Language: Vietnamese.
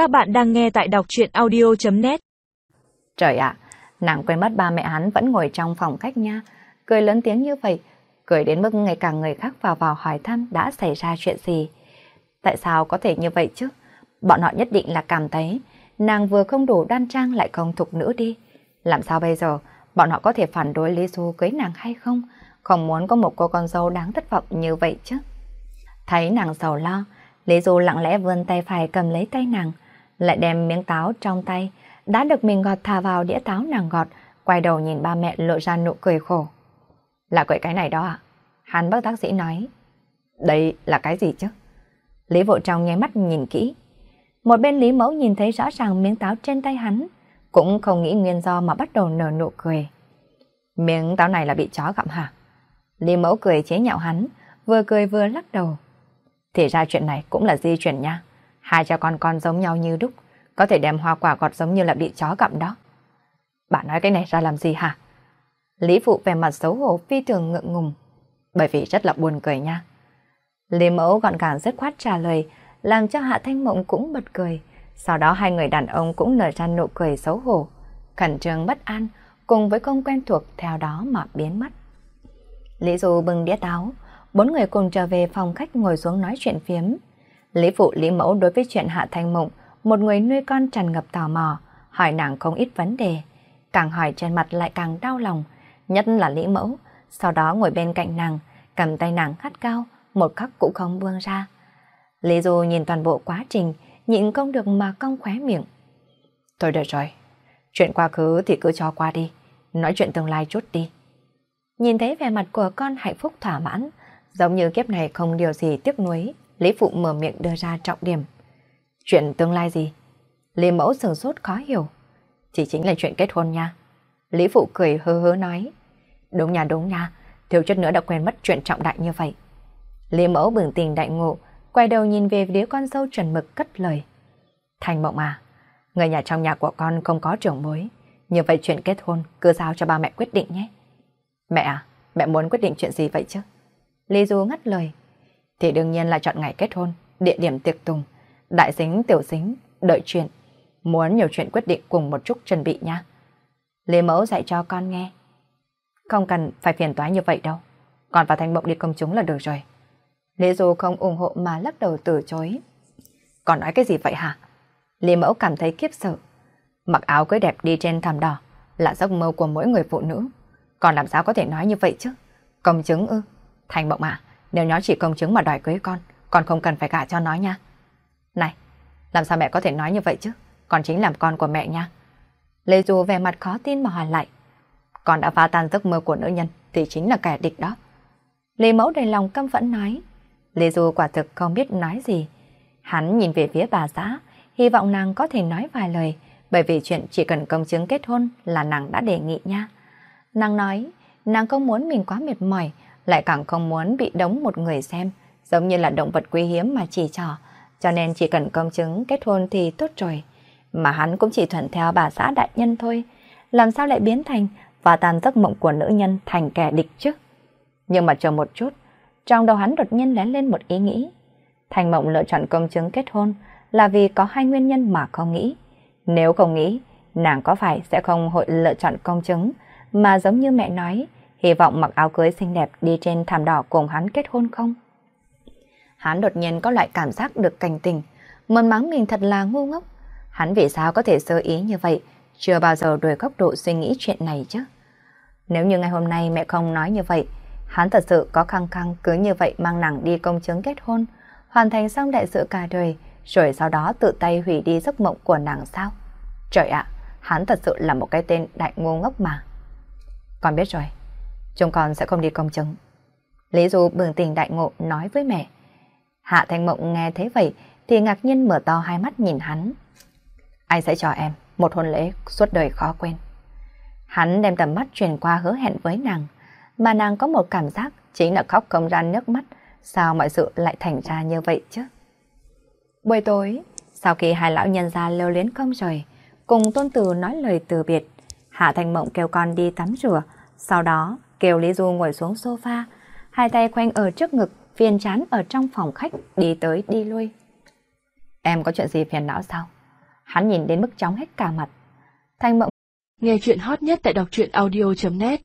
Các bạn đang nghe tại đọc truyện audio.net Trời ạ, nàng quên mất ba mẹ hắn vẫn ngồi trong phòng khách nha. Cười lớn tiếng như vậy, cười đến mức ngày càng người khác vào vào hỏi thăm đã xảy ra chuyện gì. Tại sao có thể như vậy chứ? Bọn họ nhất định là cảm thấy nàng vừa không đủ đan trang lại không thục nữ đi. Làm sao bây giờ bọn họ có thể phản đối Lý Du cưới nàng hay không? Không muốn có một cô con dâu đáng thất vọng như vậy chứ. Thấy nàng sầu lo, Lý Du lặng lẽ vươn tay phải cầm lấy tay nàng, lại đem miếng táo trong tay, đã được mình gọt thả vào đĩa táo nàng gọt, quay đầu nhìn ba mẹ lộ ra nụ cười khổ. Là quậy cái này đó à? Hắn bác tác sĩ nói. Đây là cái gì chứ? Lý vội Trong nháy mắt nhìn kỹ. Một bên Lý Mẫu nhìn thấy rõ ràng miếng táo trên tay hắn, cũng không nghĩ nguyên do mà bắt đầu nở nụ cười. Miếng táo này là bị chó gặm hả? Lý Mẫu cười chế nhạo hắn, vừa cười vừa lắc đầu. Thì ra chuyện này cũng là di chuyển nha. Hai cha con con giống nhau như đúc, có thể đem hoa quả gọt giống như là bị chó gặm đó. Bạn nói cái này ra làm gì hả? Lý Phụ về mặt xấu hổ phi thường ngượng ngùng, bởi vì rất là buồn cười nha. Lý Mẫu gọn gàng rất khoát trả lời, làm cho Hạ Thanh Mộng cũng bật cười. Sau đó hai người đàn ông cũng nở ra nụ cười xấu hổ, khẩn trương bất an, cùng với công quen thuộc theo đó mà biến mất. Lý Du bưng đĩa táo, bốn người cùng trở về phòng khách ngồi xuống nói chuyện phiếm. Lý Phụ Lý Mẫu đối với chuyện Hạ Thanh Mộng, một người nuôi con tràn ngập tò mò, hỏi nàng không ít vấn đề. Càng hỏi trên mặt lại càng đau lòng, nhất là Lý Mẫu, sau đó ngồi bên cạnh nàng, cầm tay nàng khát cao, một khắc cũng không buông ra. Lý Du nhìn toàn bộ quá trình, nhịn không được mà cong khóe miệng. Thôi được rồi, chuyện quá khứ thì cứ cho qua đi, nói chuyện tương lai chút đi. Nhìn thấy vẻ mặt của con hạnh phúc thỏa mãn, giống như kiếp này không điều gì tiếc nuối, Lý Phụ mở miệng đưa ra trọng điểm. Chuyện tương lai gì? Lý Mẫu sửng sốt khó hiểu. Chỉ chính là chuyện kết hôn nha. Lý Phụ cười hơ hớ nói. Đúng nha đúng nha, thiếu chút nữa đã quên mất chuyện trọng đại như vậy. Lý Mẫu bừng tình đại ngộ, quay đầu nhìn về đứa con dâu chuẩn mực cất lời. Thành mộng à, người nhà trong nhà của con không có trưởng mối. Như vậy chuyện kết hôn cứ giao cho ba mẹ quyết định nhé. Mẹ à, mẹ muốn quyết định chuyện gì vậy chứ? Lý Du ngắt lời. Thì đương nhiên là chọn ngày kết hôn, địa điểm tiệc tùng, đại dính tiểu dính, đợi chuyện. Muốn nhiều chuyện quyết định cùng một chút chuẩn bị nha. Lê Mẫu dạy cho con nghe. Không cần phải phiền toái như vậy đâu. Còn vào thành mộng đi công chúng là được rồi. Lê Du không ủng hộ mà lắc đầu từ chối. Còn nói cái gì vậy hả? Lê Mẫu cảm thấy kiếp sợ. Mặc áo cưới đẹp đi trên thảm đỏ là giấc mơ của mỗi người phụ nữ. Còn làm sao có thể nói như vậy chứ? Công chứng ư? Thành mộng à, nếu nó chỉ công chứng mà đòi cưới con, con không cần phải gả cho nó nha. Này, làm sao mẹ có thể nói như vậy chứ? Con chính làm con của mẹ nha. Lê Du về mặt khó tin mà hỏi lại. Con đã phá tan giấc mơ của nữ nhân thì chính là kẻ địch đó. Lê Mẫu đầy lòng căm phẫn nói. Lê Du quả thực không biết nói gì. Hắn nhìn về phía bà xã, hy vọng nàng có thể nói vài lời, bởi vì chuyện chỉ cần công chứng kết hôn là nàng đã đề nghị nha. Nàng nói, nàng không muốn mình quá mệt mỏi, lại càng không muốn bị đóng một người xem, giống như là động vật quý hiếm mà chỉ trò, cho nên chỉ cần công chứng kết hôn thì tốt rồi. Mà hắn cũng chỉ thuận theo bà xã đại nhân thôi, làm sao lại biến thành và tàn giấc mộng của nữ nhân thành kẻ địch chứ? Nhưng mà chờ một chút, trong đầu hắn đột nhiên lén lên một ý nghĩ. Thành mộng lựa chọn công chứng kết hôn là vì có hai nguyên nhân mà không nghĩ. Nếu không nghĩ, nàng có phải sẽ không hội lựa chọn công chứng, mà giống như mẹ nói, hy vọng mặc áo cưới xinh đẹp đi trên thảm đỏ cùng hắn kết hôn không? Hắn đột nhiên có loại cảm giác được cảnh tình, mơn mắng mình thật là ngu ngốc. Hắn vì sao có thể sơ ý như vậy, chưa bao giờ đổi góc độ suy nghĩ chuyện này chứ? Nếu như ngày hôm nay mẹ không nói như vậy, hắn thật sự có khăng khăng cứ như vậy mang nàng đi công chứng kết hôn, hoàn thành xong đại sự cả đời, rồi sau đó tự tay hủy đi giấc mộng của nàng sao? Trời ạ, hắn thật sự là một cái tên đại ngu ngốc mà. Con biết rồi, chúng con sẽ không đi công chứng. Lý Du bừng tỉnh đại ngộ nói với mẹ. Hạ Thanh Mộng nghe thế vậy thì ngạc nhiên mở to hai mắt nhìn hắn. Anh sẽ cho em một hôn lễ suốt đời khó quên. Hắn đem tầm mắt truyền qua hứa hẹn với nàng, mà nàng có một cảm giác chính là khóc không ra nước mắt, sao mọi sự lại thành ra như vậy chứ? Buổi tối, sau khi hai lão nhân ra lêu luyến không rời, cùng tôn từ nói lời từ biệt, Hạ Thanh Mộng kêu con đi tắm rửa, sau đó Kiều Lý Du ngồi xuống sofa, hai tay khoanh ở trước ngực, phiền chán ở trong phòng khách đi tới đi lui. Em có chuyện gì phiền não sao? Hắn nhìn đến mức chóng hết cả mặt. Thanh mộng. Nghe chuyện hot nhất tại đọc truyện audio.net